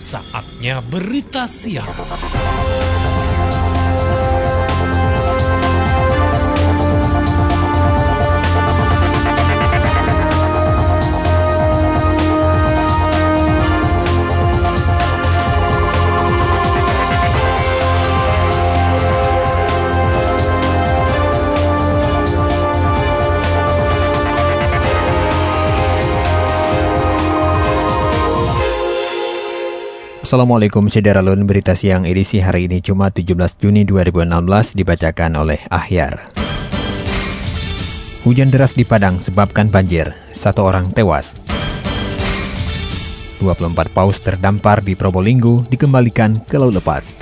Saatnya berita siang. Assalamualaikum Syederalun, berita siang edisi hari ini Jumat 17 Juni 2016 dibacakan oleh Ahyar. Hujan deras di Padang sebabkan banjir, satu orang tewas. 24 paus terdampar di Probolinggo dikembalikan ke laut lepas.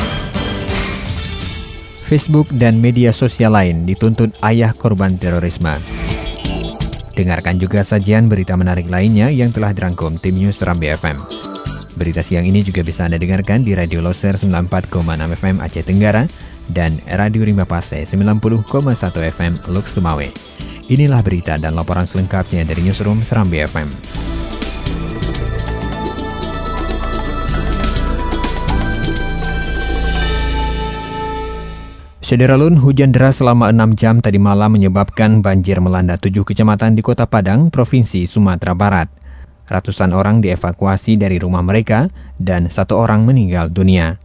Facebook dan media sosial lain dituntut ayah korban terorisme. Dengarkan juga sajian berita menarik lainnya yang telah dirangkum tim News Rambi FM. Berita siang ini juga bisa Anda dengarkan di Radio Loser 94,6 FM Aceh Tenggara dan Radio Rimba Pase 90,1 FM Luk Sumawe. Inilah berita dan laporan selengkapnya dari Newsroom Serambi FM. Sederalun, hujan deras selama 6 jam tadi malam menyebabkan banjir melanda tujuh kecamatan di Kota Padang, Provinsi Sumatera Barat. Ratusan orang dievakuasi dari rumah mereka dan satu orang meninggal dunia.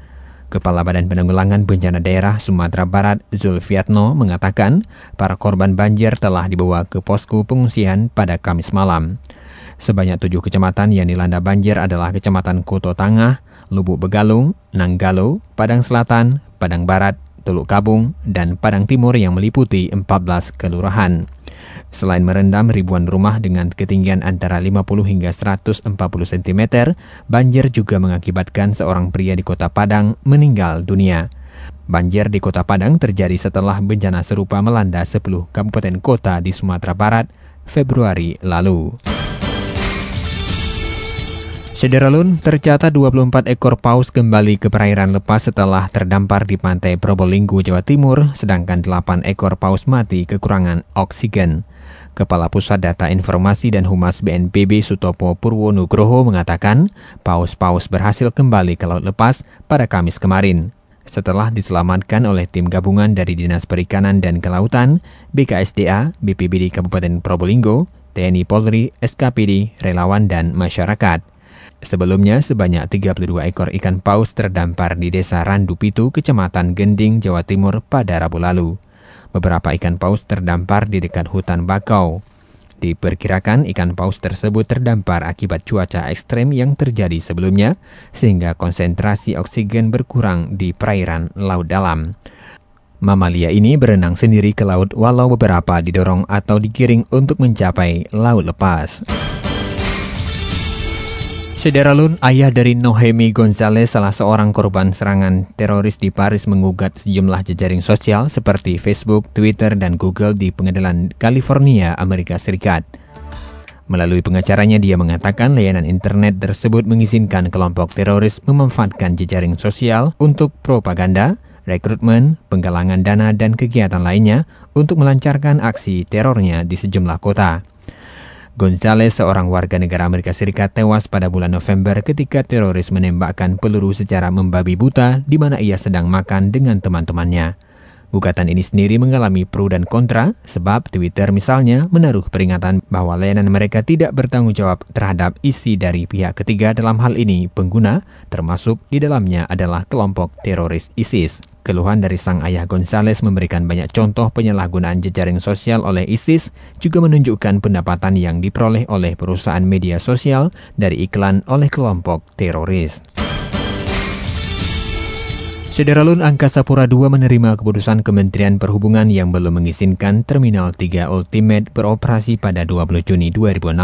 Kepala Badan Penanggulangan Bencana Daerah Sumatera Barat Zulfiatno mengatakan para korban banjir telah dibawa ke posko pengungsian pada Kamis malam. Sebanyak tujuh kecamatan yang dilanda banjir adalah Kecamatan Koto Tangah, Lubuk Begalung, Nanggalo, Padang Selatan, Padang Barat, Teluk Kabung, dan Padang Timur yang meliputi 14 kelurahan. Selain merendam ribuan rumah dengan ketinggian antara 50 hingga 140 cm, banjir juga mengakibatkan seorang pria di kota Padang meninggal dunia. Banjir di kota Padang terjadi setelah bencana serupa melanda 10 kabupaten kota di Sumatera Barat Februari lalu. Sederalun, tercatat 24 ekor paus kembali ke perairan lepas setelah terdampar di pantai Probolinggo, Jawa Timur, sedangkan 8 ekor paus mati kekurangan oksigen. Kepala Pusat Data Informasi dan Humas BNPB Sutopo Purwo Nugroho mengatakan paus-paus berhasil kembali ke laut lepas pada Kamis kemarin. Setelah diselamatkan oleh tim gabungan dari Dinas Perikanan dan Kelautan, BKSDA, BPBD Kabupaten Probolinggo, TNI Polri, SKPD, relawan, dan masyarakat. Sebelumnya, sebanyak 32 ekor ikan paus terdampar di Desa Randupitu, Kecamatan Gending, Jawa Timur pada Rabu lalu. Beberapa ikan paus terdampar di dekat hutan bakau. Diperkirakan ikan paus tersebut terdampar akibat cuaca ekstrem yang terjadi sebelumnya, sehingga konsentrasi oksigen berkurang di perairan laut dalam. Mamalia ini berenang sendiri ke laut walau beberapa didorong atau digiring untuk mencapai laut lepas. Sederalun, ayah dari Nohemi Gonzalez, salah seorang korban serangan teroris di Paris mengugat sejumlah jejaring sosial seperti Facebook, Twitter, dan Google di pengadilan California, Amerika Serikat. Melalui pengacaranya, dia mengatakan layanan internet tersebut mengizinkan kelompok teroris memanfaatkan jejaring sosial untuk propaganda, rekrutmen, penggalangan dana, dan kegiatan lainnya untuk melancarkan aksi terornya di sejumlah kota. Gonzales, seorang warga negara Amerika Serikat, tewas pada bulan November ketika teroris menembakkan peluru secara membabi buta di mana ia sedang makan dengan teman-temannya. Gugatan ini sendiri mengalami pro dan kontra, sebab Twitter misalnya menaruh peringatan bahwa layanan mereka tidak bertanggung jawab terhadap isi dari pihak ketiga dalam hal ini pengguna, termasuk di dalamnya adalah kelompok teroris ISIS. Keluhan dari sang ayah Gonzales memberikan banyak contoh penyalahgunaan jejaring sosial oleh ISIS, juga menunjukkan pendapatan yang diperoleh oleh perusahaan media sosial dari iklan oleh kelompok teroris. Sederalun Angkasa Pura II menerima keputusan Kementerian Perhubungan yang belum mengizinkan Terminal 3 Ultimate beroperasi pada 20 Juni 2016.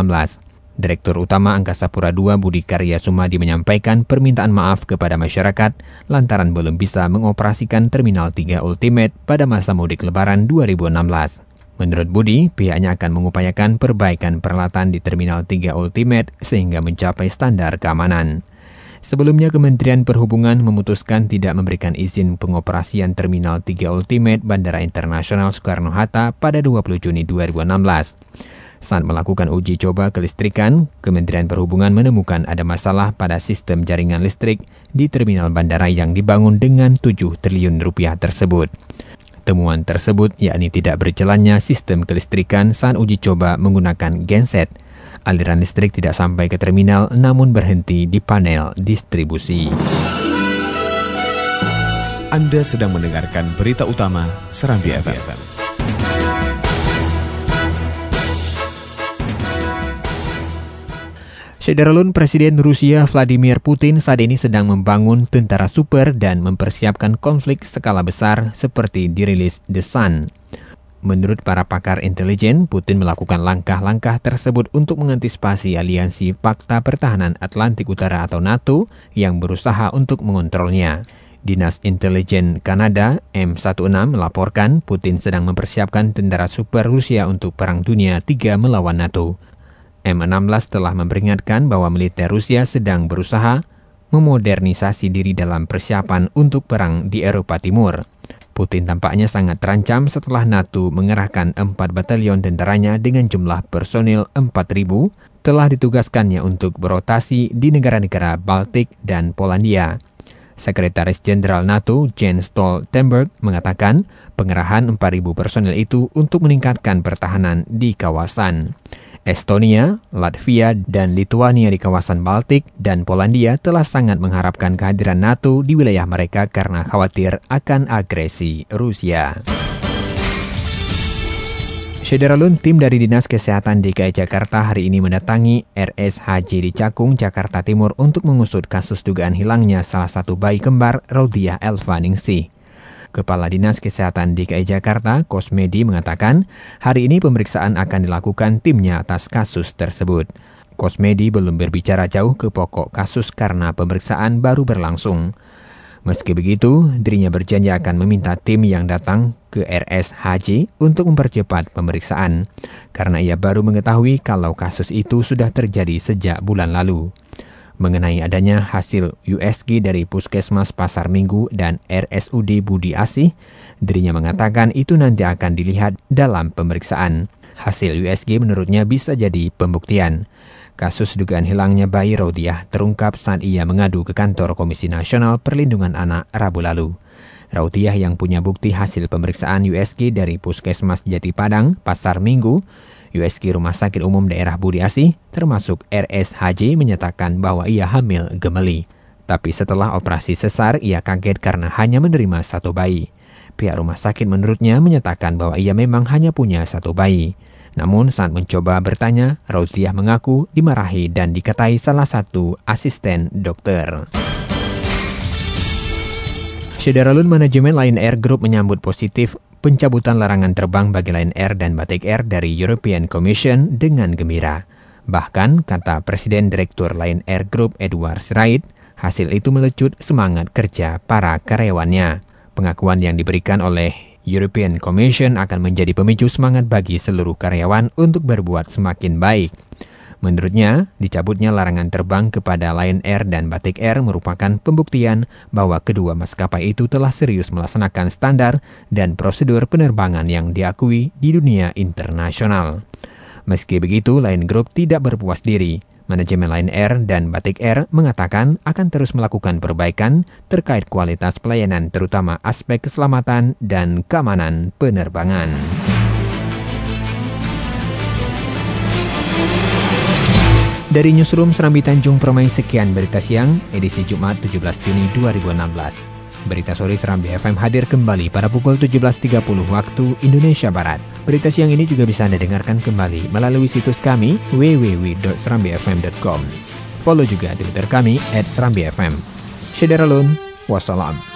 Direktur Utama Angkasa Pura II Budi Karya Sumadi menyampaikan permintaan maaf kepada masyarakat lantaran belum bisa mengoperasikan Terminal 3 Ultimate pada masa mudik Lebaran 2016. Menurut Budi, pihaknya akan mengupayakan perbaikan peralatan di Terminal 3 Ultimate sehingga mencapai standar keamanan. Sebelumnya, Kementerian Perhubungan memutuskan tidak memberikan izin pengoperasian Terminal 3 Ultimate Bandara Internasional Soekarno-Hatta pada 20 Juni 2016. Saat melakukan uji coba kelistrikan, Kementerian Perhubungan menemukan ada masalah pada sistem jaringan listrik di terminal bandara yang dibangun dengan 7 triliun rupiah tersebut. Temuan tersebut yakni tidak berjalannya sistem kelistrikan saat uji coba menggunakan genset. Aliran listrik tidak sampai ke terminal namun berhenti di panel distribusi. Anda sedang mendengarkan berita utama Serambi FM. Sederalun Presiden Rusia Vladimir Putin saat ini sedang membangun tentara super dan mempersiapkan konflik skala besar seperti dirilis The Sun. Menurut para pakar intelijen, Putin melakukan langkah-langkah tersebut untuk mengantisipasi aliansi Fakta Pertahanan Atlantik Utara atau NATO yang berusaha untuk mengontrolnya. Dinas Intelijen Kanada M16 melaporkan Putin sedang mempersiapkan tentara super Rusia untuk Perang Dunia III melawan NATO. M16 telah memperingatkan bahwa militer Rusia sedang berusaha memodernisasi diri dalam persiapan untuk perang di Eropa Timur. Putin tampaknya sangat terancam setelah NATO mengerahkan 4 batalion tentaranya dengan jumlah personil 4.000 telah ditugaskannya untuk berotasi di negara-negara Baltik dan Polandia. Sekretaris Jenderal NATO Jens Stoltenberg mengatakan pengerahan 4.000 personil itu untuk meningkatkan pertahanan di kawasan. Estonia, Latvia, dan Lituania di kawasan Baltik dan Polandia telah sangat mengharapkan kehadiran NATO di wilayah mereka karena khawatir akan agresi Rusia. Syederalun, tim dari Dinas Kesehatan DKI Jakarta hari ini mendatangi RSHJ di Cakung, Jakarta Timur untuk mengusut kasus dugaan hilangnya salah satu bayi kembar Rodiah Elva Ningsih. Kepala Dinas Kesehatan DKI Jakarta, Kosmedi, mengatakan hari ini pemeriksaan akan dilakukan timnya atas kasus tersebut. Kosmedi belum berbicara jauh ke pokok kasus karena pemeriksaan baru berlangsung. Meski begitu, dirinya berjanji akan meminta tim yang datang ke RSHJ untuk mempercepat pemeriksaan, karena ia baru mengetahui kalau kasus itu sudah terjadi sejak bulan lalu mengenai adanya hasil USG dari Puskesmas Pasar Minggu dan RSUD Budi Asih, dirinya mengatakan itu nanti akan dilihat dalam pemeriksaan. Hasil USG menurutnya bisa jadi pembuktian. Kasus dugaan hilangnya bayi Raudiah terungkap saat ia mengadu ke kantor Komisi Nasional Perlindungan Anak Rabu lalu. Raudiah yang punya bukti hasil pemeriksaan USG dari Puskesmas Jati Padang, Pasar Minggu, USG Rumah Sakit Umum Daerah Budi Asih, termasuk RSHJ menyatakan bahwa ia hamil gemeli. Tapi setelah operasi sesar, ia kaget karena hanya menerima satu bayi. Pihak rumah sakit menurutnya menyatakan bahwa ia memang hanya punya satu bayi. Namun saat mencoba bertanya, Rauziah mengaku dimarahi dan dikatai salah satu asisten dokter. Syederalun Manajemen Lion Air Group menyambut positif pencabutan larangan terbang bagi Lion Air dan Batik Air dari European Commission dengan gembira. Bahkan, kata Presiden Direktur Lion Air Group Edward Sirait, hasil itu melecut semangat kerja para karyawannya. Pengakuan yang diberikan oleh European Commission akan menjadi pemicu semangat bagi seluruh karyawan untuk berbuat semakin baik. Menurutnya, dicabutnya larangan terbang kepada Lion Air dan Batik Air merupakan pembuktian bahwa kedua maskapai itu telah serius melaksanakan standar dan prosedur penerbangan yang diakui di dunia internasional. Meski begitu, Lion Group tidak berpuas diri. Manajemen Lion Air dan Batik Air mengatakan akan terus melakukan perbaikan terkait kualitas pelayanan terutama aspek keselamatan dan keamanan penerbangan. Dari Newsroom Serambi Tanjung Permai sekian berita siang, edisi Jumat 17 Juni 2016. Berita sore Serambi FM hadir kembali pada pukul 17.30 waktu Indonesia Barat. Berita siang ini juga bisa Anda dengarkan kembali melalui situs kami www.serambifm.com. Follow juga Twitter kami at Serambi FM. Syederalun, wassalam.